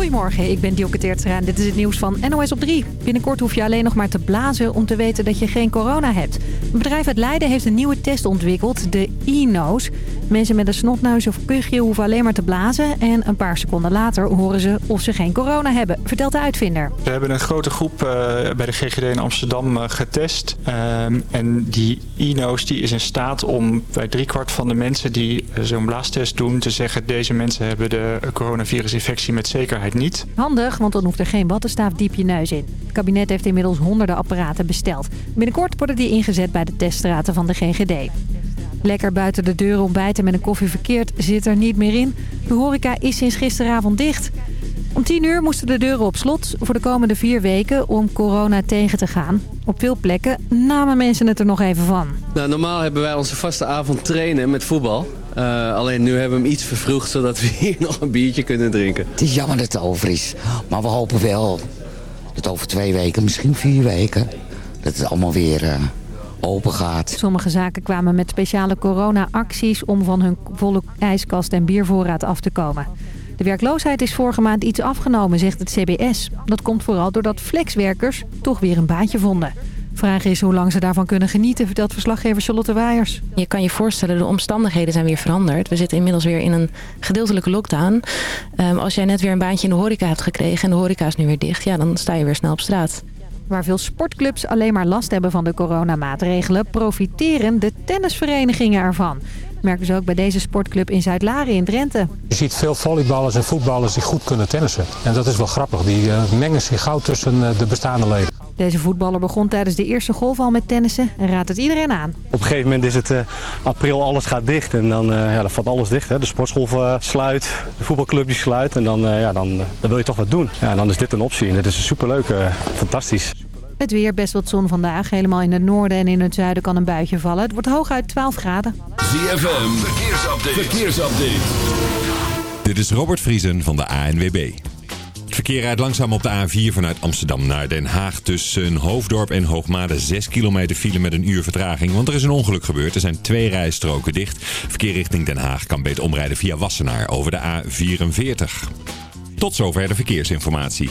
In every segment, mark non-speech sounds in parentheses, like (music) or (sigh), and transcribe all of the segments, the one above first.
Goedemorgen, ik ben Dielke dit is het nieuws van NOS op 3. Binnenkort hoef je alleen nog maar te blazen om te weten dat je geen corona hebt. Een bedrijf uit Leiden heeft een nieuwe test ontwikkeld, de e-nose. Mensen met een snotneus of kuchje hoeven alleen maar te blazen... en een paar seconden later horen ze of ze geen corona hebben, vertelt de uitvinder. We hebben een grote groep uh, bij de GGD in Amsterdam uh, getest. Um, en die e-nose die is in staat om bij driekwart van de mensen die uh, zo'n blaastest doen... te zeggen deze mensen hebben de coronavirusinfectie met zekerheid niet. Handig, want dan hoeft er geen wattenstaaf diep je neus in. Het kabinet heeft inmiddels honderden apparaten besteld. Binnenkort worden die ingezet bij de teststraten van de GGD. Lekker buiten de deur ontbijten met een koffie verkeerd zit er niet meer in. De horeca is sinds gisteravond dicht. Om 10 uur moesten de deuren op slot voor de komende vier weken om corona tegen te gaan. Op veel plekken namen mensen het er nog even van. Nou, normaal hebben wij onze vaste avond trainen met voetbal. Uh, alleen nu hebben we hem iets vervroegd zodat we hier (laughs) nog een biertje kunnen drinken. Het is jammer dat het over is. Maar we hopen wel dat over twee weken, misschien vier weken... dat het allemaal weer... Uh open gaat. Sommige zaken kwamen met speciale corona-acties om van hun volle ijskast en biervoorraad af te komen. De werkloosheid is vorige maand iets afgenomen, zegt het CBS. Dat komt vooral doordat flexwerkers toch weer een baantje vonden. Vraag is hoe lang ze daarvan kunnen genieten, vertelt verslaggever Charlotte Waaiers. Je kan je voorstellen, de omstandigheden zijn weer veranderd. We zitten inmiddels weer in een gedeeltelijke lockdown. Um, als jij net weer een baantje in de horeca hebt gekregen en de horeca is nu weer dicht... ja, dan sta je weer snel op straat. Waar veel sportclubs alleen maar last hebben van de coronamaatregelen... profiteren de tennisverenigingen ervan. Merken ze ook bij deze sportclub in Zuid-Laren in Drenthe. Je ziet veel volleyballers en voetballers die goed kunnen tennissen. En dat is wel grappig. Die uh, mengen zich gauw tussen uh, de bestaande leden. Deze voetballer begon tijdens de eerste golf al met tennissen en raadt het iedereen aan. Op een gegeven moment is het uh, april, alles gaat dicht en dan, ja, dan valt alles dicht. Hè. De sportschool sluit, de voetbalclub die sluit en dan, ja, dan, dan wil je toch wat doen. Ja, en dan is dit een optie en het is superleuk, fantastisch. Het weer, best wat zon vandaag. Helemaal in het noorden en in het zuiden kan een buitje vallen. Het wordt hooguit 12 graden. ZFM, verkeersupdate. verkeersupdate. Dit is Robert Vriesen van de ANWB. Het verkeer rijdt langzaam op de A4 vanuit Amsterdam naar Den Haag. Tussen Hoofddorp en Hoogmade 6 kilometer file met een uur vertraging. Want er is een ongeluk gebeurd. Er zijn twee rijstroken dicht. Verkeer richting Den Haag kan beter omrijden via Wassenaar over de A44. Tot zover de verkeersinformatie.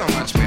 so much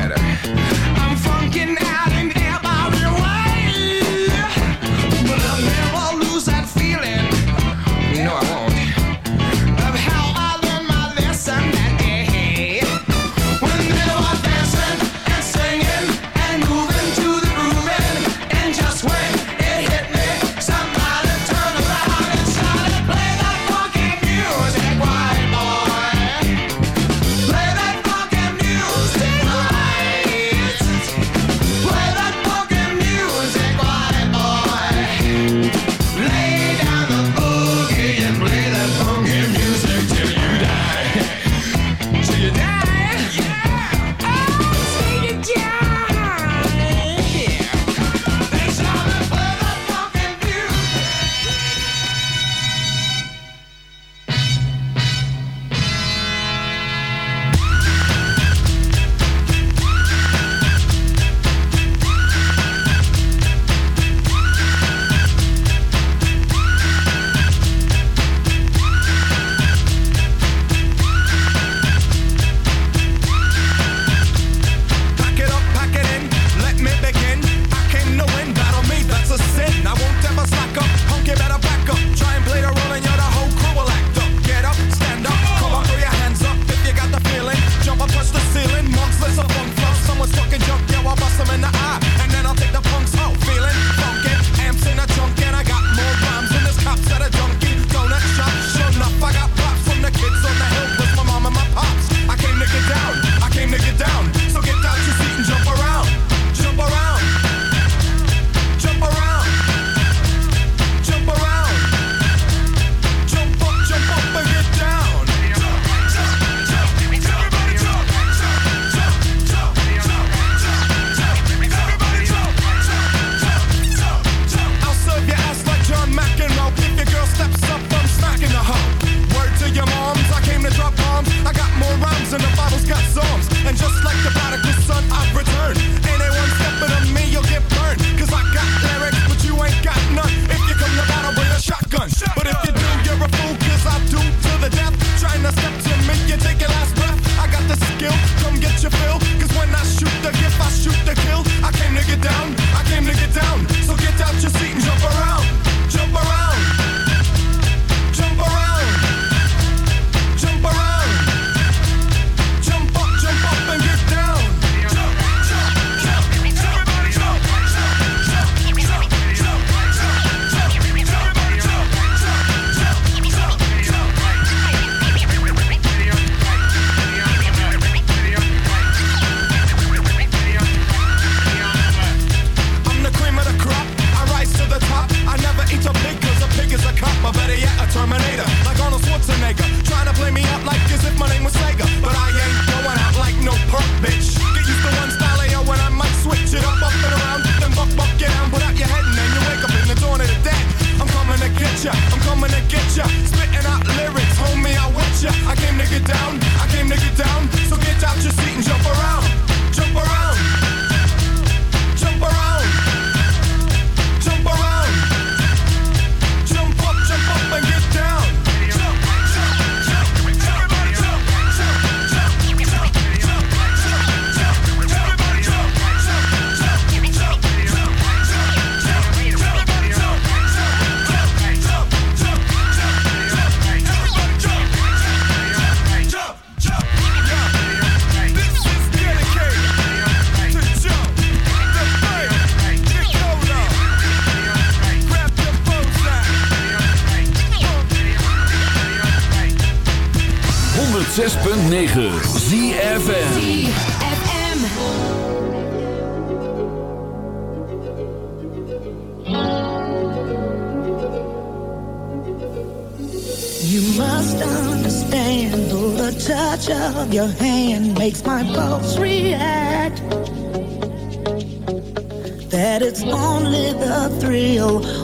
makes my pulse react. That it's only the thrill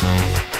Peace.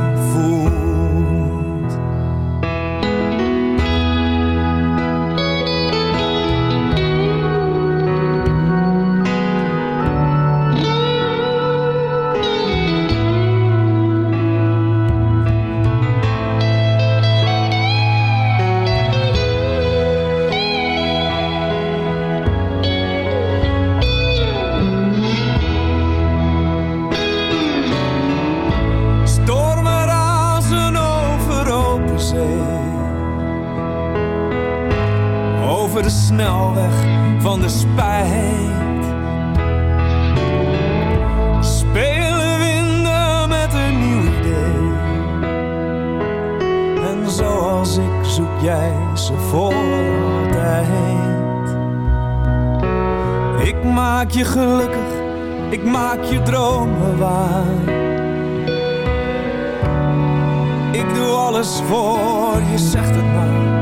maak je gelukkig, ik maak je dromen waar. Ik doe alles voor je, zegt het maar.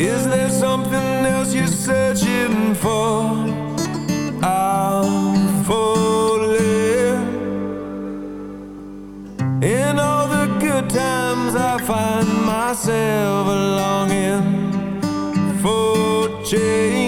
Is there something else you're searching for? I'm falling. In all the good times, I find myself longing for change.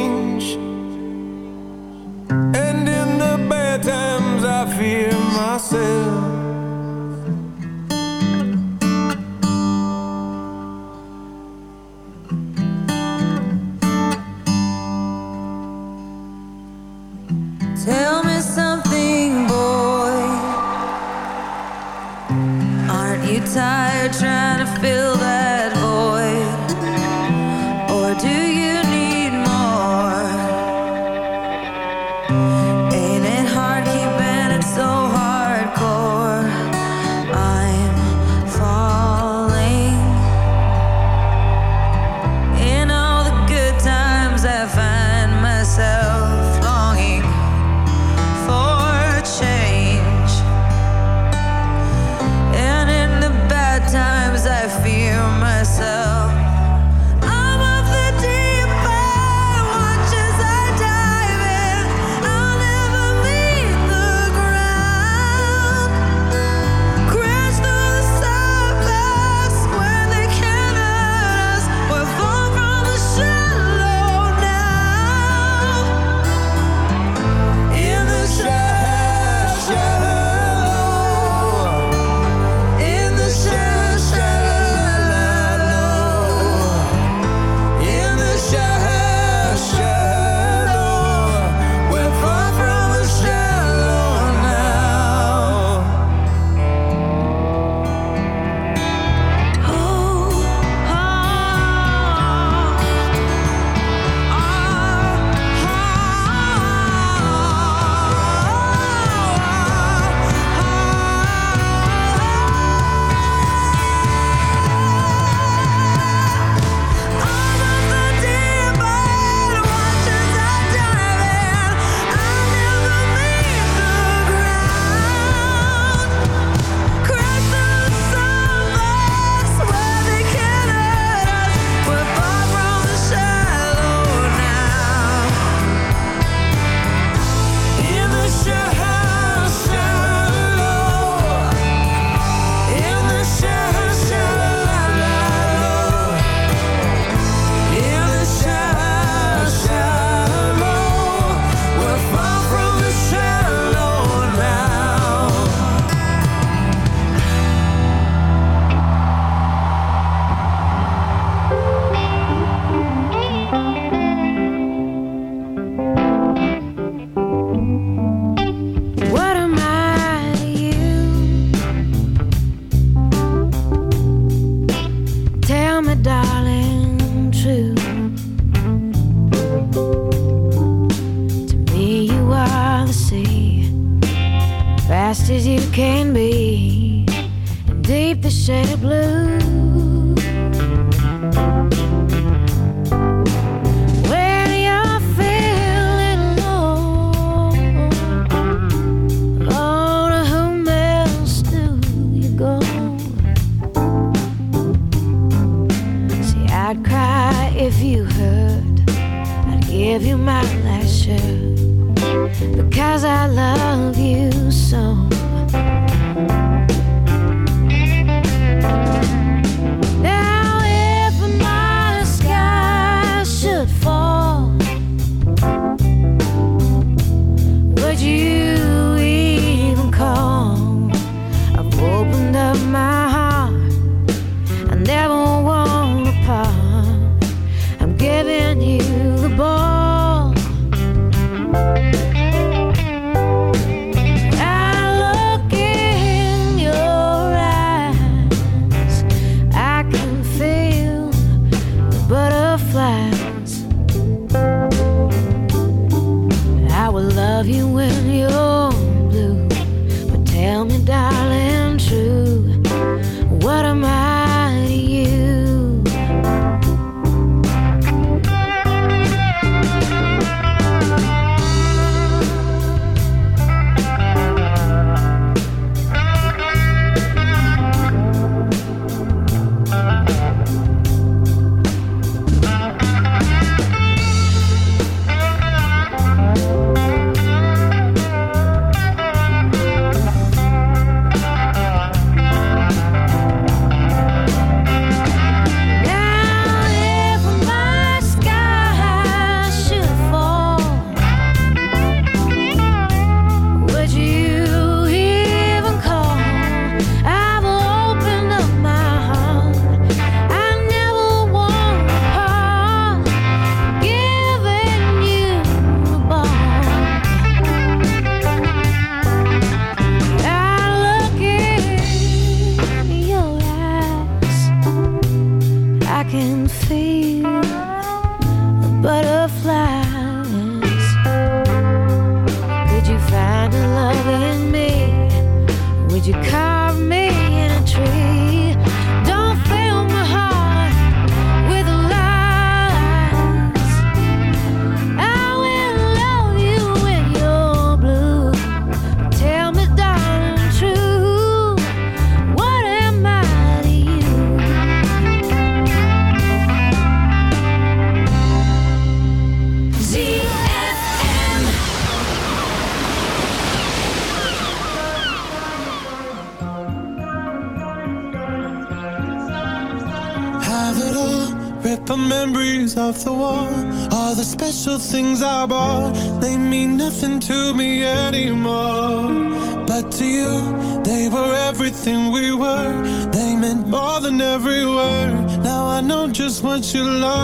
cry if you hurt. I'd give you my last shirt because I love you so.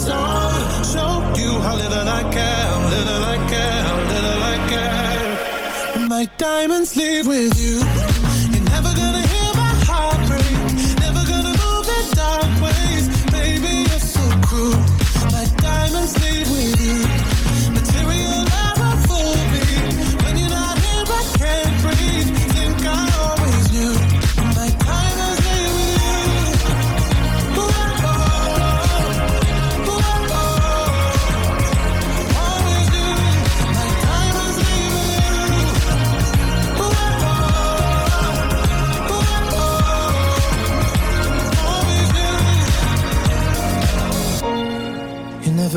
Show you how little I care, little I care, little I care. My diamonds leave with you.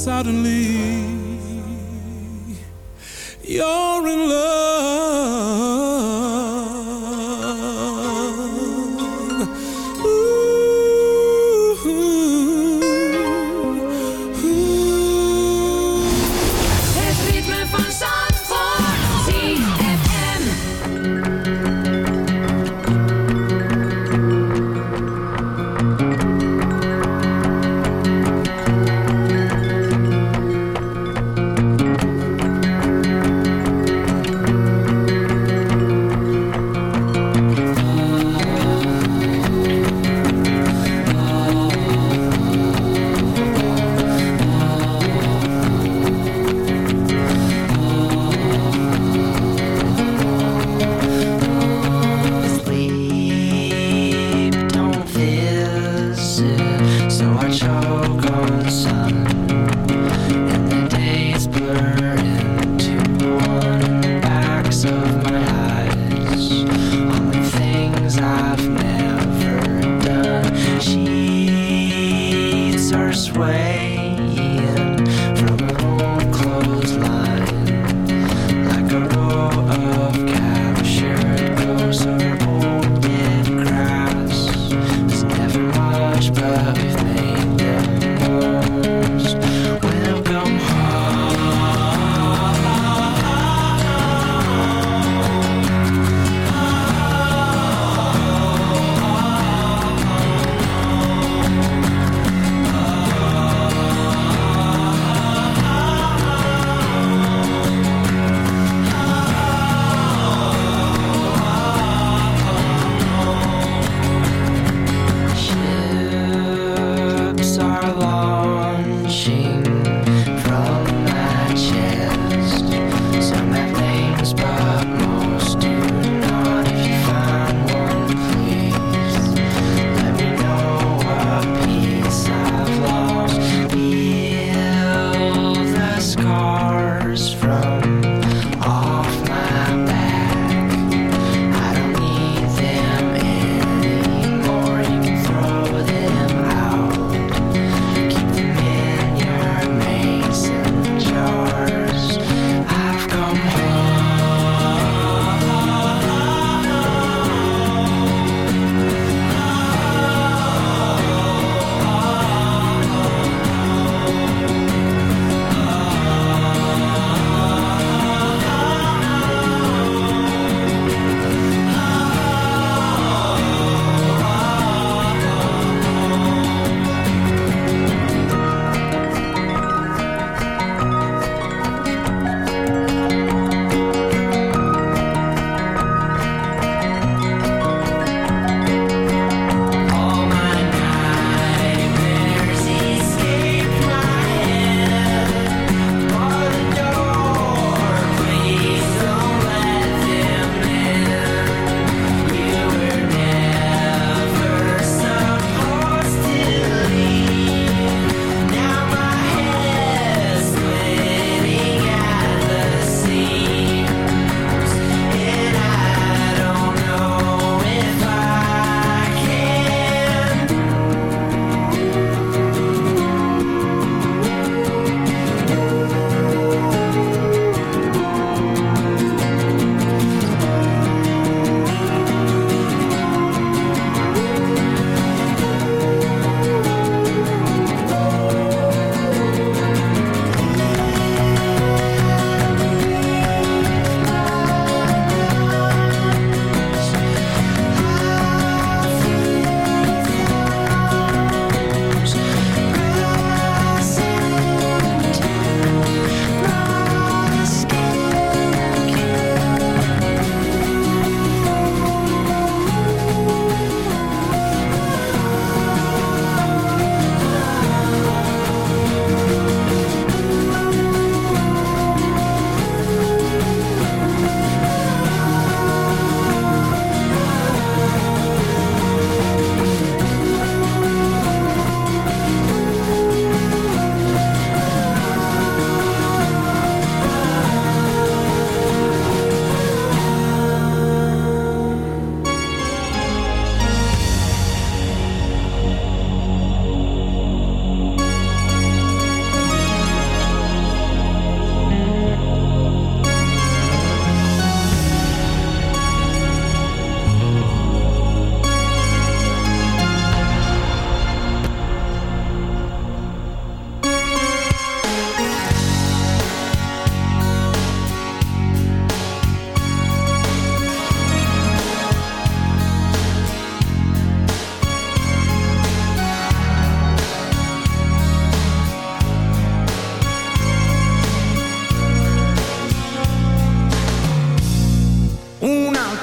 suddenly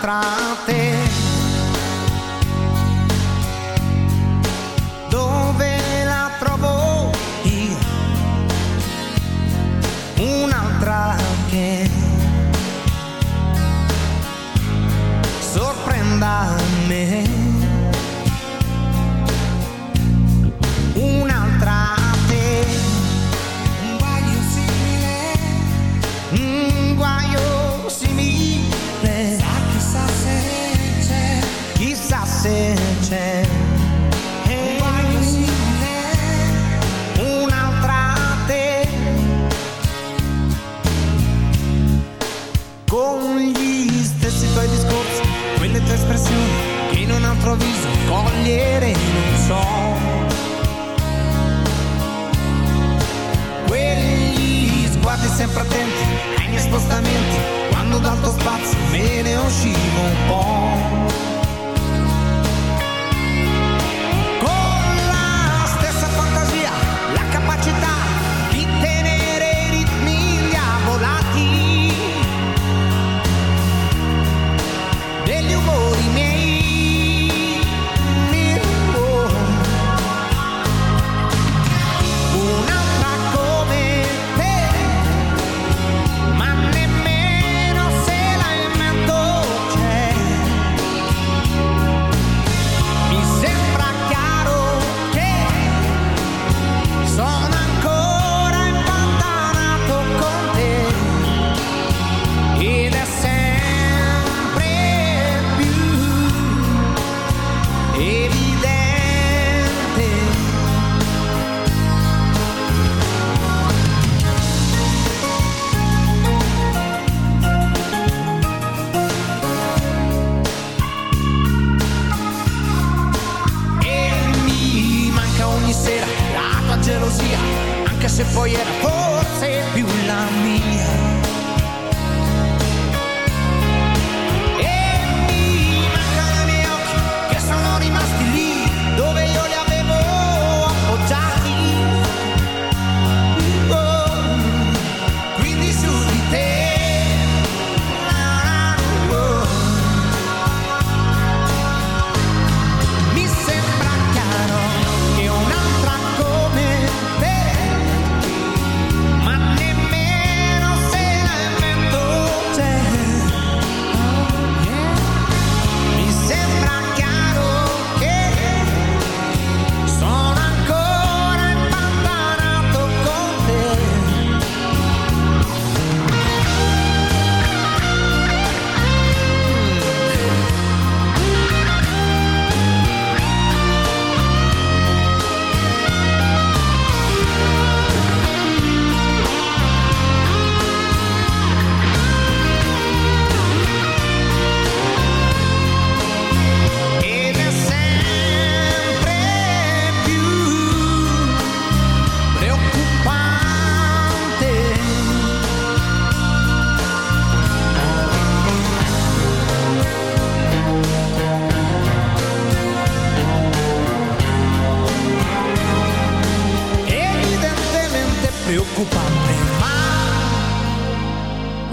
praten.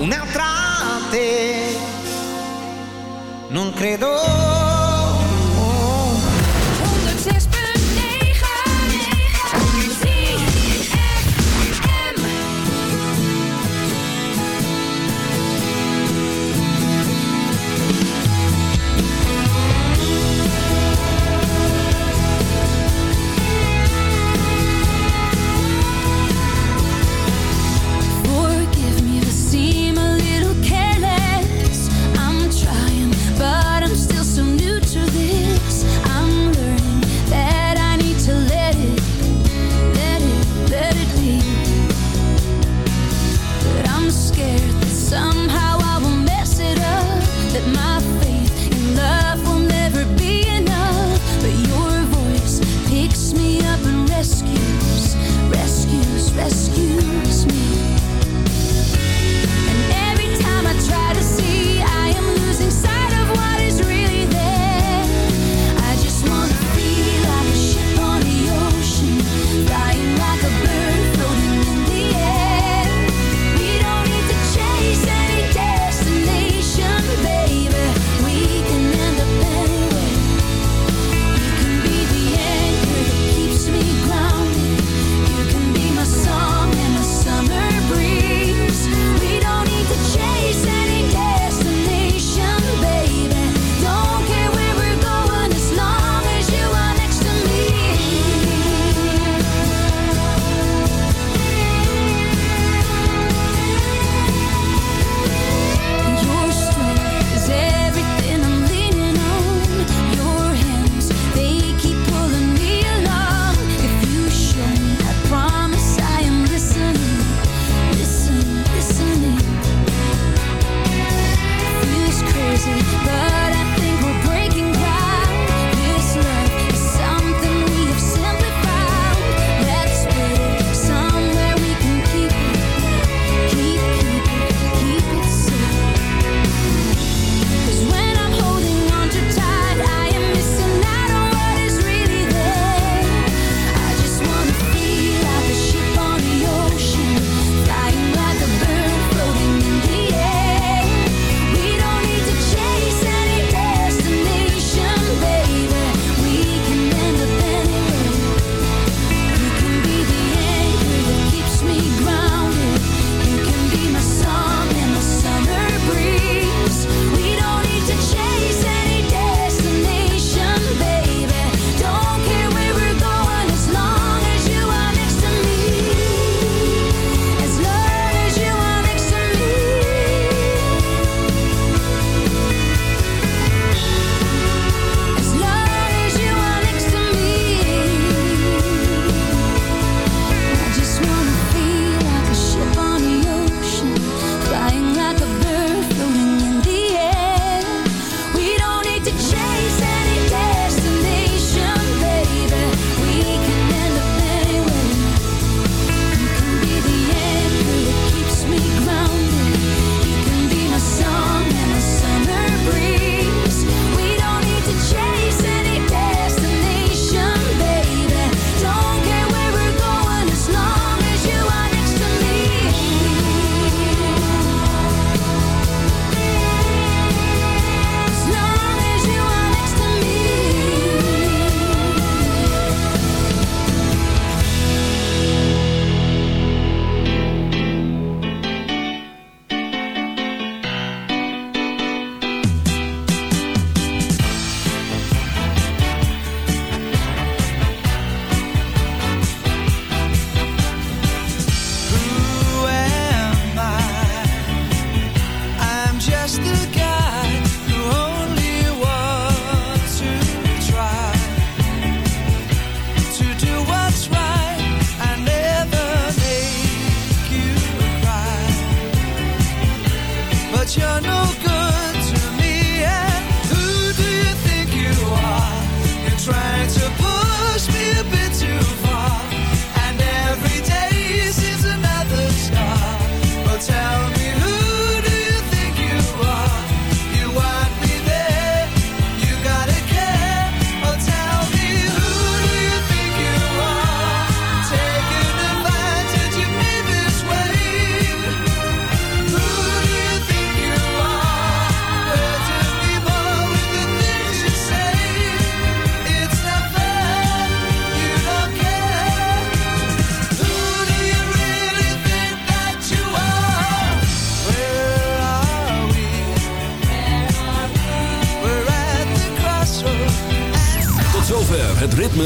Un'altra te Non credo